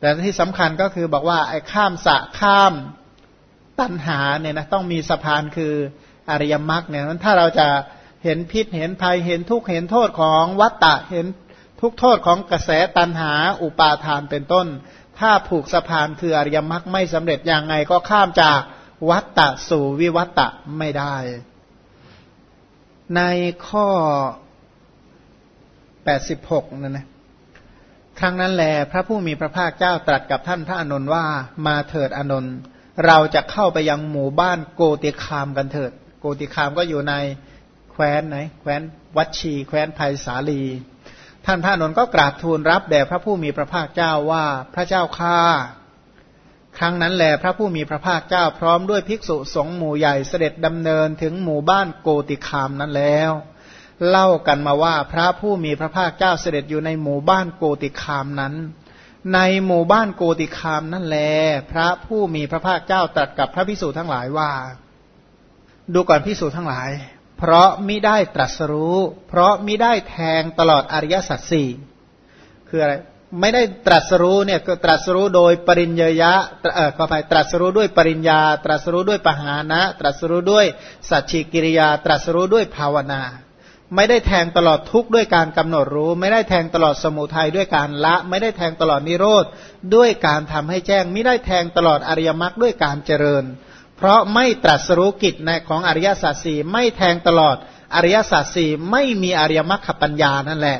แต่ที่สำคัญก็คือบอกว่าไอ้ข้ามสะข้ามตัณหาเนี่ยนะต้องมีสะพานคืออริยมรรคเนี่ยถ้าเราจะเห็นพิษเห็นภัยเห็นทุกข์เห็นโทษของวัตตะเห็นทุกโทษของกระแสตันหาอุปาทานเป็นต้น ถ้าผูกสะพานคืออริยมรรคไม่สำเร็จยังไงก็ข้ามจากวัตตะสู่วิวัตตะไม่ได้ ในข้อ 86นั่นนะ ครั้งนั้นแลพระผู้มีพระภาคเจ้าตรัสกับท่านพระอนุนว่ามาเถิดอนนท์เราจะเข้าไปยังหมู่บ้านโกติคามกันเถิด โกติคามก็อยู่ในแคว้นไหนแคว้นวัชี แคว้นไผ่สาลี ท่านพระนนท์ก็กราบทูลรับแด่พระผู้มีพระภาคเจ้าว่าพระเจ้าข้าครั้งนั้นแหลพระผู้มีพระภาคเจ้าพร้อมด้วยภิกษุสงฆ์หมู่ใหญ่เสด็จดำเนินถึงหมู่บ้านโกติคามนั้นแล้ว เล่ากันมาว่าพระผู้มีพระภาคเจ้าเสด็จอยู่ในหมู่บ้านโกติคามนั้น ในหมู่บ้านโกติคามนั่นแล พระผู้มีพระภาคเจ้าตรัสกับพระภิกษุทั้งหลายว่า ดูก่อนภิกษุทั้งหลาย เพราะมิได้ตรัสรู้ เพราะมิได้แทงตลอดอริยสัจสี่คืออะไรไม่ได้ตรัสรู้เนี่ยก็ตรัสรู้โดยปริญญยะเอ่อขอไปตรัสรู้ด้วยปริญญา ตรัสรู้ด้วยปหานะ ตรัสรู้ด้วยสัจฉิกิริยา ตรัสรู้ด้วยภาวนา ไม่ได้แทงตลอดทุกข์ด้วยการกำหนดรู้ ไม่ได้แทงตลอดสมุทัยด้วยการละ ไม่ได้แทงตลอดนิโรธด้วยการทำให้แจ้ง ไม่ได้แทงตลอดอริยมรรคด้วยการเจริญ เพราะไม่ตรัสรู้กิจในของอริยสัจสี่ไม่แทงตลอดอริยสัจสี่ไม่มีอริยมรรคปัญญานั่นแหละ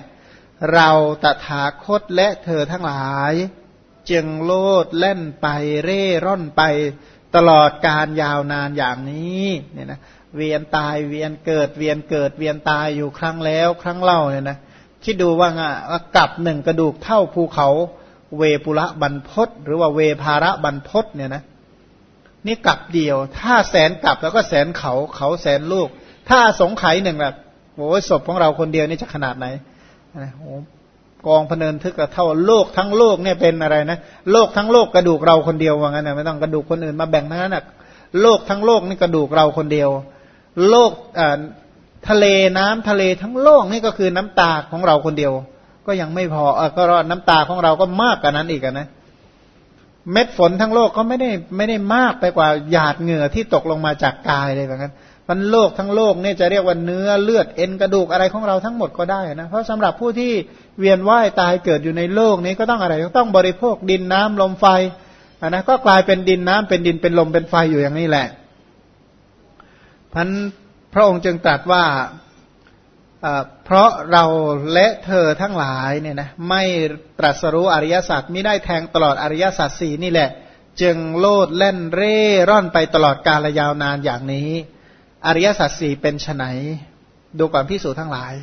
เราตถาคตและเธอทั้งหลาย จึงโลดเล่นไปเร่ร่อนไปตลอดการยาวนานอย่างนี้เนี่ยนะ เวียนตายเวียนเกิด เวียนเกิด เวียนตายอยู่ครั้งแล้วครั้งเล่าเนี่ยนะคิดดูว่าอะกับหนึ่งกระดูกเท่าภูเขา เวปุระบรรพศหรือว่าเวภาระบรรพศเนี่ยนะนี่กับเดียว ถ้าแสนกับแล้วก็แสนเขาเขาแสนลูก ถ้าสงไข่หนึ่งแบบโอ้ยศพของเราคนเดียวนี่จะขนาดไหนโอ้กองพเนินทึกเท่าโลกทั้งโลกเนี่ยเป็นอะไรนะโลกทั้งโลกกระดูกเราคนเดียวว่างั้นนะไม่ต้องกระดูกคนอื่นมาแบ่งทั้งนั้นนะโลกทั้งโลกนี่กระดูกเราคนเดียว โลกทะเลน้ำทะเลทั้งโลกนี่ก็คือน้ำตาของเราคนเดียว ก็ยังไม่พอเออก็น้ำตาของเราก็มากกว่านั้นอีกนะเม็ดฝนทั้งโลกก็ไม่ได้ไม่ได้มากไปกว่าหยาดเหงื่อที่ตกลงมาจากกายเลยแบบนั้นมันโลกทั้งโลกเนี่ยจะเรียกว่าเนื้อเลือดเอ็นกระดูกอะไรของเราทั้งหมดก็ได้นะเพราะสำหรับผู้ที่เวียนว่ายตายเกิดอยู่ในโลกนี้ก็ต้องอะไรต้องบริโภคดินน้ำลมไฟนะก็กลายเป็นดินน้ำเป็นดินเป็นลมเป็นไฟอยู่อย่างนี้แหละ พันพระองค์จึงตรัสว่าเพราะเราและเธอทั้งหลายเนี่ยนะไม่ตรัสรู้อริยสัจม่ได้แทงตลอดอริยสัจสี่นี่แหละ จึงโลดเล่นเร่ร่อนไปตลอดกาลยาวนานอย่างนี้ อริยสัจสี่เป็นไนดูก่อนพิสูจทั้งหลาย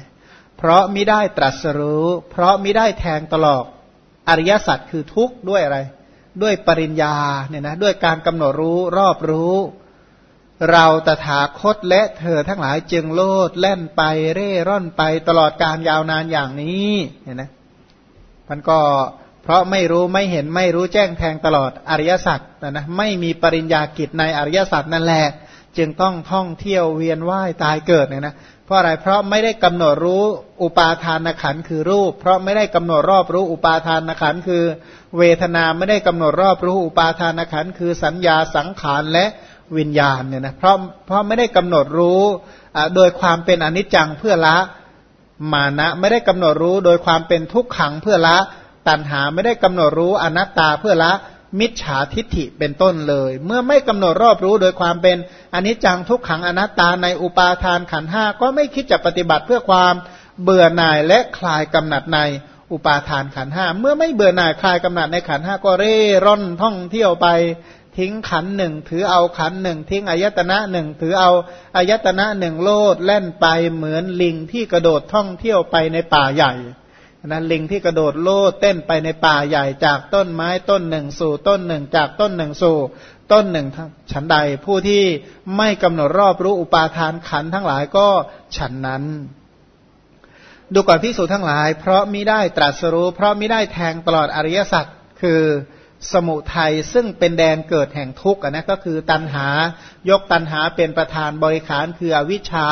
เพราะม่ได้ตรัสรู้ เพราะม่ได้แทงตลอดอริยสัจคือทุกข์ด้วยอะไร ด้วยปริญญาเนี่ยนะด้วยการกำหนดรู้รอบรู้ เราตถาคตและเธอทั้งหลายจึงโลดแล่นไปเร่ร่อนไปตลอดการยาวนานอย่างนี้เห็นไหมมันก็เพราะไม่รู้ไม่เห็นไม่รู้แจ้งแทงตลอดอริยสัจนะนะไม่มีปริญญากิจในอริยสัจนั่นแหละจึงต้องท่องเที่ยวเวียนว่ายตายเกิดเนี่ยนะเพราะอะไรเพราะไม่ได้กำหนดรู้อุปาทานขันคือรูป เพราะไม่ได้กำหนดรอบรู้อุปาทานขันคือ เวทนาไม่ได้กำหนดรอบรู้อุปาทานขันคือสัญญาสังขารและ วิญญาณเนี่ยนะเพราะเพราะไม่ได้กำหนดรู้โดยความเป็นอนิจจังเพื่อละมานะไม่ได้กำหนดรู้โดยความเป็นทุกขังเพื่อละตัณหาไม่ได้กำหนดรู้อนัตตาเพื่อละมิจฉาทิฏฐิเป็นต้นเลย เมื่อไม่กำหนดรอบรู้โดยความเป็นอนิจจังทุกขังอนัตตาในอุปาทานขันห้าก็ไม่คิดจะปฏิบัติเพื่อความเบื่อหน่ายและคลายกำหนัดในอุปาทานขันห้าเมื่อไม่เบื่อหน่ายคลายกำหนัดในขันห้าก็เร่ร่อนท่องเที่ยวไป ทิ้งขันหนึ่งถือเอาขันหนึ่งทิ้งอายตนะหนึ่งถือเอาอายตนะหนึ่งโลดแล่นไปเหมือนลิงที่กระโดดท่องเที่ยวไปในป่าใหญ่นะลิงที่กระโดดโลดเต้นไปในป่าใหญ่จากต้นไม้ต้นหนึ่งสู่ต้นหนึ่งจากต้นหนึ่งสู่ต้นหนึ่งฉันใดผู้ที่ไม่กำหนดรอบรู้อุปาทานขันทั้งหลายก็ฉันนั้น ดูก่อนพิสูจทั้งหลาย เพราะมิได้ตรัสรู้ เพราะมิได้แทงตลอดอริยสัจคือ สมุทัยซึ่งเป็นแดนเกิดแห่งทุกข์นะก็คือตัณหายกตัณหาเป็นประธานบริขารคืออวิชชา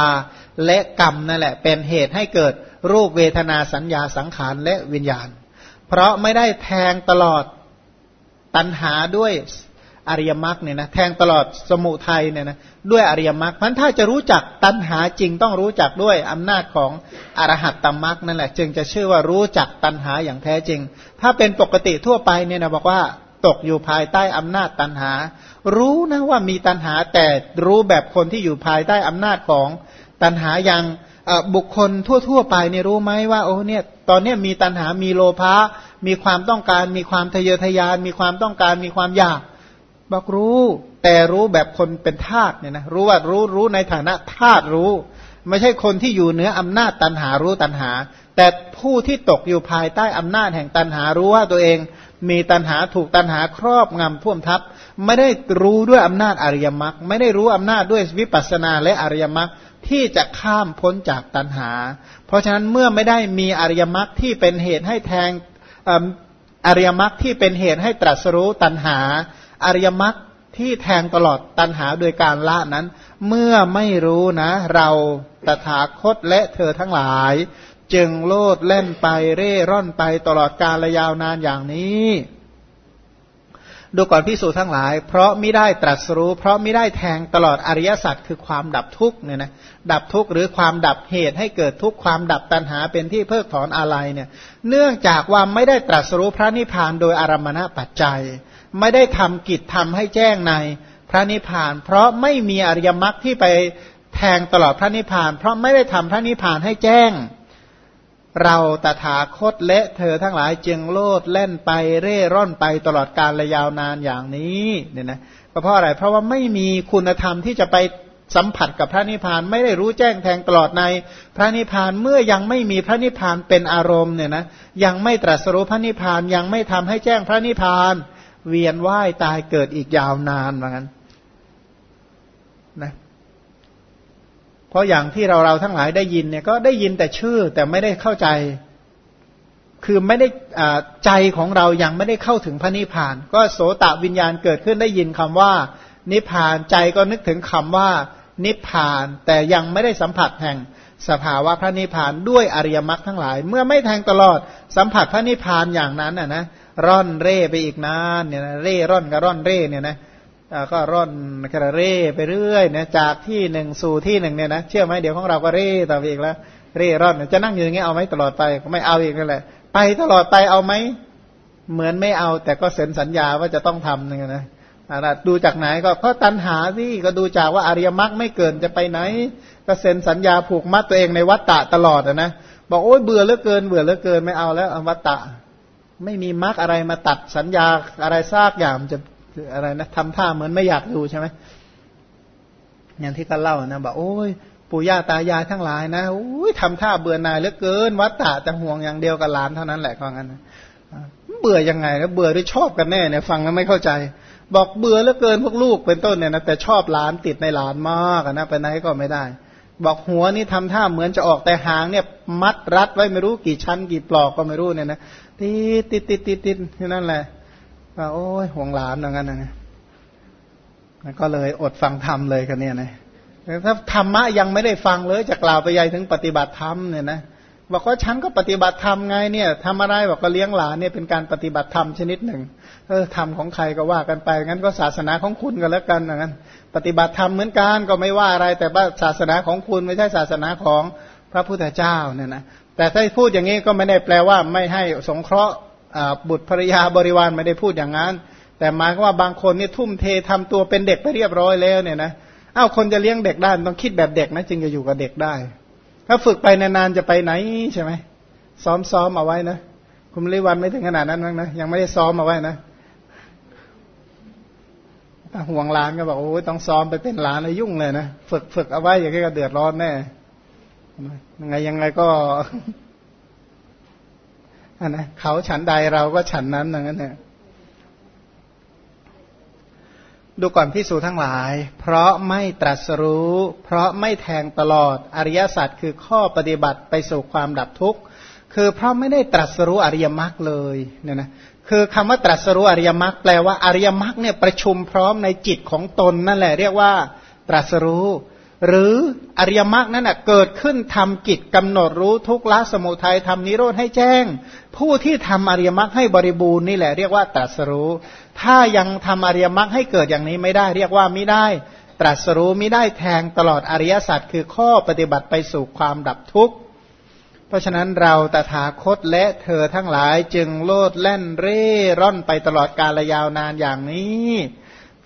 และกรรมนั่นแหละ เป็นเหตุให้เกิดรูปเวทนาสัญญาสังขารและวิญญาณ เพราะไม่ได้แทงตลอดตัณหาด้วย อริยมรรคเนี่ยนะแทงตลอดสมุทัยเนี่ยนะด้วยอริยมรรคพันถ้าจะรู้จักตัณหาจริงต้องรู้จักด้วยอำนาจของอรหัตตมรรคนั่นแหละ จึงจะชื่อว่ารู้จักตัณหาอย่างแท้จริง ถ้าเป็นปกติทั่วไปเนี่ยนะบอกว่าตกอยู่ภายใต้อำนาจตัณหา รู้นะว่ามีตัณหาแต่รู้แบบคนที่อยู่ภายใต้อำนาจของตัณหาอย่างบุคคลทั่ว ๆ ไปเนี่ยรู้ไหมว่าโอ้เนี่ยตอนนี้มีตัณหามีโลภะมีความต้องการ มีความทะเยอทะยาน มีความต้องการมีความอยาก บอกรู้ แต่รู้แบบคนเป็นทาสเนี่ยนะรู้ว่ารู้รู้ในฐานะทาสรู้ ไม่ใช่คนที่อยู่เหนืออำนาจตันหารู้ตันหา แต่ผู้ที่ตกอยู่ภายใต้อำนาจแห่งตันหารู้ว่าตัวเอง มีตันหาถูกตันหาครอบงำท่วมทับ ไม่ได้รู้ด้วยอำนาจอริยมรรคไม่ได้รู้อำนาจด้วยวิปัสสนาและอริยมรรคที่จะข้ามพ้นจากตันหา เพราะฉะนั้นเมื่อไม่ได้มีอริยมรรคที่เป็นเหตุให้แทงอริยมรรคที่เป็นเหตุให้ตรัสรู้ตันหา อริยมรรคที่แทงตลอดตันหาโดยการละนั้น เมื่อไม่รู้นะ เราตถาคตและเธอทั้งหลาย จึงโลดเล่นไปเร่ร่อนไปตลอดกาลยาวนานอย่างนี้ ดูก่อนพิสูจทั้งหลาย เพราะไม่ได้ตรัสรู้ เพราะไม่ได้แทงตลอดอริยสัจคือความดับทุกเนี่ยนะดับทุกหรือความดับเหตุให้เกิดทุกความดับตัณหาเป็นที่เพิกถอนอะไรเนี่ย เนื่องจากว่าไม่ได้ตรัสรู้พระนิพพานโดยอารมณปัจจัย ไม่ได้ทำกิจทำให้แจ้งในพระนิพพาน เพราะไม่มีอริยมรรคที่ไปแทงตลอดพระนิพพาน เพราะไม่ได้ทำพระนิพพานให้แจ้ง เราตถาคตและเธอทั้งหลายจึงโลดเล่นไปเร่ร่อนไปตลอดการระยาวนานอย่างนี้เนี่ยนะเพราะอะไร เพราะว่าไม่มีคุณธรรมที่จะไปสัมผัสกับพระนิพพานไม่ได้รู้แจ้งแทงตลอดในพระนิพพานเมื่อยังไม่มีพระนิพพานเป็นอารมณ์เนี่ยนะยังไม่ตรัสรู้พระนิพพานยังไม่ทำให้แจ้งพระนิพพาน เวียนว่ายตายเกิดอีกยาวนานเหมือนกันนะเพราะอย่างที่เราเราทั้งหลายได้ยินเนี่ยก็ได้ยินแต่ชื่อแต่ไม่ได้เข้าใจ คือไม่ได้ใจของเรายังไม่ได้เข้าถึงพระนิพพาน ก็โสตวิญญาณเกิดขึ้นได้ยินคำว่า นิพพานใจก็นึกถึงคำว่า นิพพาน แต่ยังไม่ได้สัมผัสแห่งสภาวะพระนิพพานด้วยอริยมรรคทั้งหลาย เมื่อไม่แทงตลอดสัมผัสพระนิพพานอย่างนั้นอะนะ ร่อนเร่ไปอีกนานเนี่ยนะเร่ร่อนกับร่อนเร่เนี่ยนะก็ร่อนกระเร่ไปเรื่อยนะจากที่หนึ่งสู่ที่หนึ่งเนี่ยนะเชื่อไหมเดี๋ยวของเราก็เร่ต่อไปอีกแล้ว เร่ร่อนจะนั่งอยู่อย่างเงี้ยเอาไหมตลอดไปไม่เอาอีกนั่นแหละ ไปตลอดไปเอาไหมเหมือนไม่เอา แต่ก็เซ็นสัญญาว่าจะต้องทำนึงนะดูจากไหนก็เพราะตัณหาสิก็ดูจากว่าอริยมรรคไม่เกินจะไปไหน ก็เซ็นสัญญาผูกมัดตัวเองในวัฏฏะตลอดนะบอกโอ้ยเบื่อเหลือเกินเบื่อเหลือเกินไม่เอาแล้ววัฏฏะ ไม่มีมรรคอะไรมาตัดสัญญาอะไรซากอย่างจะอะไรนะทำท่าเหมือนไม่อยากดูใช่ไหมอย่างที่เขาเล่านะบอกโอ้ยปู่ย่าตายายทั้งหลายนะโอ้ยทำท่าเบื่อหน่ายเหลือเกิน วัตตะจะห่วงอย่างเดียวกับหลานเท่านั้นแหละก็งั้นเบื่อยังไงแล้วเบื่อหรือชอบกันแน่เนี่ยฟังแล้วไม่เข้าใจ บอกเบื่อเหลือเกินพวกลูกเป็นต้นเนี่ยนะแต่ชอบหลานติดในหลานมากนะไปไหนก็ไม่ได้ บอกหัวนี่ทำท่าเหมือนจะออกแต่หางเนี่ยมัดรัดไว้ไม่รู้กี่ชั้นกี่ปลอกก็ไม่รู้เนี่ยนะติดติดติดติดติดนั่นแหละว่าโอ้ยห่วงหลานอย่างนั้นนะก็เลยอดฟังธรรมเลยกันเนี่ยนะถ้าธรรมะยังไม่ได้ฟังเลยจะกล่าวไปยัยถึงปฏิบัติธรรมเนี่ยนะ บอกว่าฉันก็ปฏิบัติธรรมไงเนี่ยทำอะไรบอกก็เลี้ยงหลานเนี่ยเป็นการปฏิบัติธรรมชนิดหนึ่ง เออธรรมของใครก็ว่ากันไปงั้นก็ศาสนาของคุณก็แล้วกันอย่างนั้น ปฏิบัติธรรมเหมือนกันก็ไม่ว่าอะไร แต่ว่าศาสนาของคุณไม่ใช่ศาสนาของพระพุทธเจ้าเนี่ยนะแต่ถ้าพูดอย่างนี้ก็ไม่ได้แปลว่าไม่ให้สงเคราะห์บุตรภรยาบริวารไม่ได้พูดอย่างนั้น แต่หมายว่าบางคนนี่ทุ่มเททำตัวเป็นเด็กไปเรียบร้อยแล้วเนี่ยนะอ้าวคนจะเลี้ยงเด็กได้ต้องคิดแบบเด็กนะจึงจะอยู่กับเด็กได้ ถ้าฝึกไปนานๆจะไปไหนใช่ไหมซ้อมๆเอาไว้นะคุณริวันไม่ถึงขนาดนั้นนะยังไม่ได้ซ้อมเอาไว้นะห่วงหลานก็บอกโอ้ยต้องซ้อมไปเป็นหลานเลยยุ่งเลยนะฝึกฝึกเอาไว้อย่างนี้ก็เดือดร้อนแน่ยังไงยังไงก็อันนะเขาฉันใดเราก็ฉันนั้นอย่างนั้นเนี่ย ดูก่อนพิสูจทั้งหลาย เพราะไม่ตรัสรู้ เพราะไม่แทงตลอดอริยสัจคือข้อปฏิบัติไปสู่ความดับทุกข์ คือเพราะไม่ได้ตรัสรู้อริยมรรคเลยเนี่ยนะคือคำว่าตรัสรู้อริยมรรคแปลว่าอริยมรรคเนี่ยประชุมพร้อมในจิตของตนนั่นแหละเรียกว่าตรัสรู้ หรืออริยมรรคนั้นเกิดขึ้นทำกิจกำหนดรู้ทุกละสมุทัยทำนิโรธให้แจ้ง ผู้ที่ทำอริยมรรคให้บริบูรณ์นี่แหละเรียกว่าตรัสรู้ ถ้ายังทำอริยมรรคให้เกิดอย่างนี้ไม่ได้เรียกว่าไม่ได้ ตรัสรู้ไม่ได้แทงตลอดอริยสัจคือข้อปฏิบัติไปสู่ความดับทุกข์ เพราะฉะนั้นเราตถาคตและเธอทั้งหลายจึงโลดแล่นเร่ร่อนไปตลอดกาลยาวนานอย่างนี้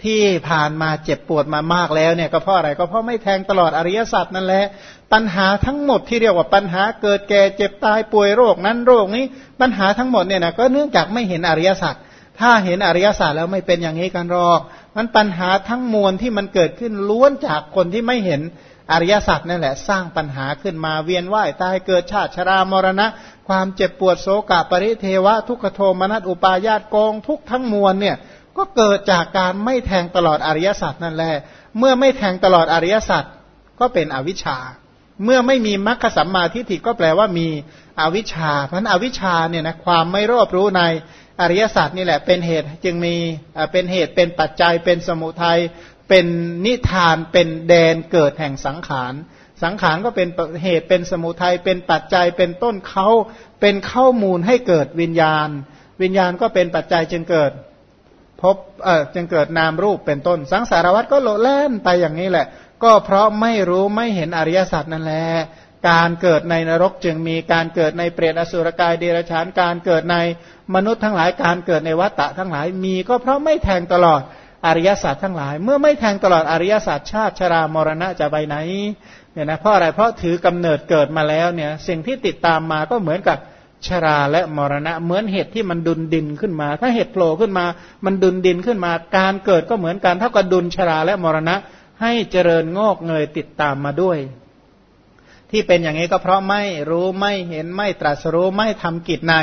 ที่ผ่านมาเจ็บปวดมามากแล้วเนี่ยก็เพราะอะไรก็เพราะไม่แทงตลอดอริยสัจนั่นแหละปัญหาทั้งหมดที่เรียกว่าปัญหาเกิดแก่เจ็บตายป่วยโรคนั้นโรคนี้ปัญหาทั้งหมดเนี่ยนะก็เนื่องจากไม่เห็นอริยสัจ ถ้าเห็นอริยศาสัจแล้วไม่เป็นอย่างนี้กันหรอกมันปัญหาทั้งมวลที่มันเกิดขึ้นล้วนจากคนที่ไม่เห็นอริยสัจนั่นแหละ สร้างปัญหาขึ้นมาเวียนว่ายตายเกิดชาติชรามรณะ ความเจ็บปวดโศกปริเทวะ ทุกขโทมนัสอุปาญาตกองทุกทั้งมวลเนี่ยก็เกิดจากการไม่แทงตลอดอริยสัจนั่นแหละ เมื่อไม่แทงตลอดอริยสัจก็เป็นอวิชชา เมื่อไม่มีมรรคสัมมาทิฏฐิก็แปลว่ามีอวิชชาเพราะนั้นอวิชชาเนี่ยนะความไม่รอบรู้ใน อริยศาสัจนี่แหละเป็นเหตุจึงมีเป็นเหตุเป็นปัจจัยเป็นสมุทัยเป็นนิทานเป็นแดนเกิดแห่งสังขาร สังขารก็เป็นเหตุเป็นสมุทัยเป็นปัจจัยเป็นต้นเขาเป็นข้อมูลให้เกิดวิญญาณ วิญญาณก็เป็นปัจจัยจึงเกิดพบเออจึงเกิดนามรูปเป็นต้น สังสารวัตรก็โลแล่นไปอย่างนี้แหละ ก็เพราะไม่รู้ไม่เห็นอริยสัจนั่นแหละ การเกิดในนรกจึงมีการเกิดในเปรตอสุรกายเดรัจฉานการเกิดในมนุษย์ทั้งหลายการเกิดในวัฏฏะทั้งหลายมีก็เพราะไม่แทงตลอดอริยศาสัจทั้งหลาย เมื่อไม่แทงตลอดอริยศาสัจชาติชรามรณะจะไปไหนเนี่ยนะเพราะอะไรเพราะถือกำเนิดเกิดมาแล้วเนี่ยสิ่งที่ติดตามมาก็เหมือนกับชราและมรณะเหมือนเห็ดที่มันดุนดินขึ้นมา ถ้าเห็ดโผล่ขึ้นมา มันดุนดินขึ้นมา การเกิดก็เหมือนกันเท่ากับดุลชราและมรณะ ให้เจริญงอกเงยติดตามมาด้วย ที่เป็นอย่างนี้ก็เพราะไม่รู้ไม่เห็นไม่ตรัสรู้ไม่ทำกิจใน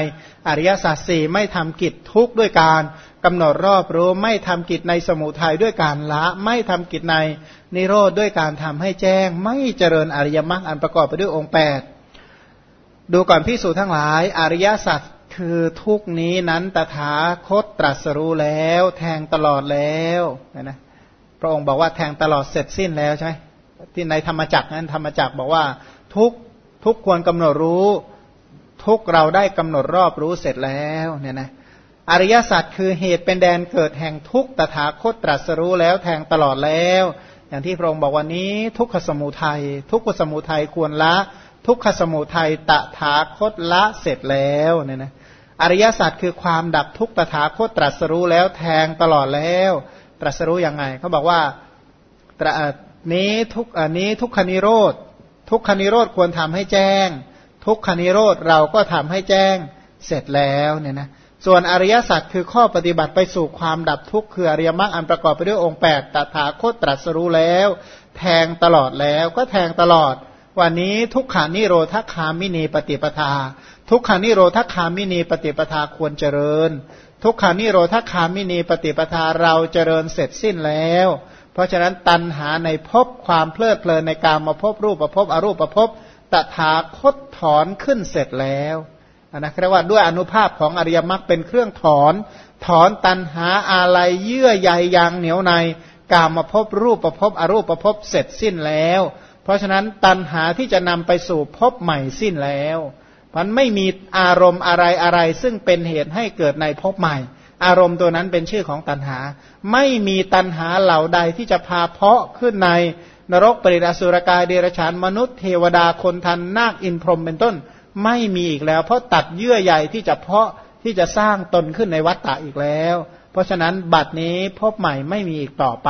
อริยสัจสี่ไม่ทำกิจทุกข์ด้วยการกำหนดรอบรู้ไม่ทำกิจในสมุทัยด้วยการละ ไม่ทำกิจในนิโรธด้วยการทำให้แจ้ง ไม่เจริญอริยมรรคอันประกอบไปด้วยองค์แปดดูก่อนพิสูจทั้งหลายอริยสัจคือทุกนี้นั้นตถาคตตรัสรู้แล้ว แทงตลอดแล้วนะนะพระองค์บอกว่าแทงตลอดเสร็จสิ้นแล้วใช่ไหมที่ในธรรมจักรนั้นธรรมจักรบอกว่า ทุกทุกควรกำหนดรู้ ทุกเราได้กำหนดรอบรู้เสร็จแล้วเนี่ยนะอริยสัจคือเหตุเป็นแดนเกิดแห่งทุกตถาคตตรัสรู้แล้วแทงตลอดแล้ว อย่างที่พระองค์บอกวันนี้ ทุกขสมุทัยทุกขสมุทัยควรละ ทุกขสมุทัยตถาคตละเสร็จแล้วเนี่ยนะอริยสัจคือความดับทุกตถาคตตรัสรู้แล้วแทงตลอดแล้ว ตรัสรู้ยังไงเขาบอกว่าตรนี้ทุกอันนี้ทุกขนิโรธ ทุกขนิโรธควรทำให้แจ้ง ทุกขนิโรธเราก็ทำให้แจ้งเสร็จแล้วเนี่ยนะส่วนอริยสัจคือข้อปฏิบัติไปสู่ความดับทุกข์คืออริยมรรคอันประกอบไปด้วยองค์แปดตถาคตตรัสรู้แล้ว แทงตลอดแล้วก็แทงตลอด วันนี้ทุกขานิโรธคามินีปฏิปทา ทุกขานิโรธคามินีปฏิปทาควรเจริญ ทุกขานิโรธคามินีปฏิปทาเราเจริญเสร็จสิ้นแล้ว เพราะฉะนั้นตัณหาในภพความเพลิดเพลินในการมาพบรูปประพบอรูปประพบตถาคตถอนขึ้นเสร็จแล้วนะเรียกว่าด้วยอนุภาพของอริยมรรคเป็นเครื่องถอน ถอนตัณหาอะไรเยื่อใยยางเหนียวในกามาพบรูปประพบอรูปประพบเสร็จสิ้นแล้ว เพราะฉะนั้นตันหาที่จะนำไปสู่พบใหม่สิ้นแล้วมันไม่มีอารมณ์อะไรอะไรซึ่งเป็นเหตุให้เกิดในพบใหม่ อารมณ์ตัวนั้นเป็นชื่อของตันหา ไม่มีตันหาเหล่าใดที่จะพาเพาะขึ้นในนรกปริตอสุรกายเดรฉานมนุษย์เทวดาคนทันนาคอินพรหมเป็นต้น ไม่มีอีกแล้ว เพราะตัดเยื่อใยที่จะเพาะที่จะสร้างตนขึ้นในวัฏฏะอีกแล้ว เพราะฉะนั้นบัดนี้พบใหม่ไม่มีอีกต่อไป